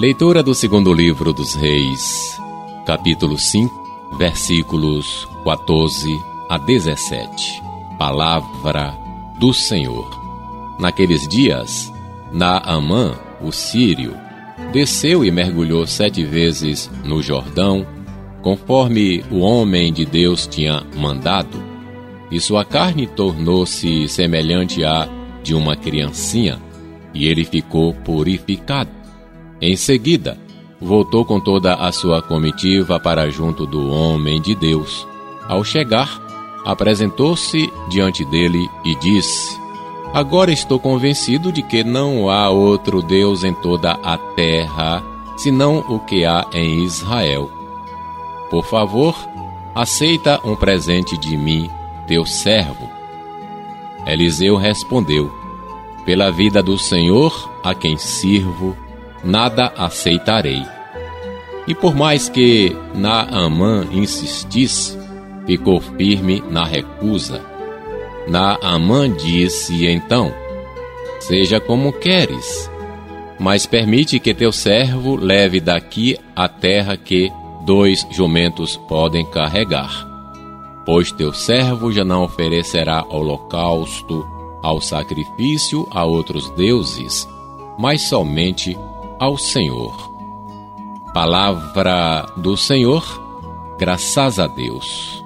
Leitura do segundo livro dos Reis, capítulo 5, versículos 14 a 17. Palavra do Senhor. Naqueles dias, Naamã, o sírio, desceu e mergulhou sete vezes no Jordão, conforme o homem de Deus tinha mandado, e sua carne tornou-se semelhante à de uma criancinha, e ele ficou purificado. Em seguida, voltou com toda a sua comitiva para junto do homem de Deus. Ao chegar, apresentou-se diante dele e disse: Agora estou convencido de que não há outro Deus em toda a terra senão o que há em Israel. Por favor, aceita um presente de mim, teu servo. Eliseu respondeu: Pela vida do Senhor, a quem sirvo, nada aceitarei. E por mais que Naamã insistisse, ficou firme na recusa. Naamã disse então: Seja como queres, mas permite que teu servo leve daqui a terra que dois jumentos podem carregar. Pois teu servo já não oferecerá holocausto ao sacrifício a outros deuses, mas somente ao Senhor. Palavra do Senhor, graças a Deus.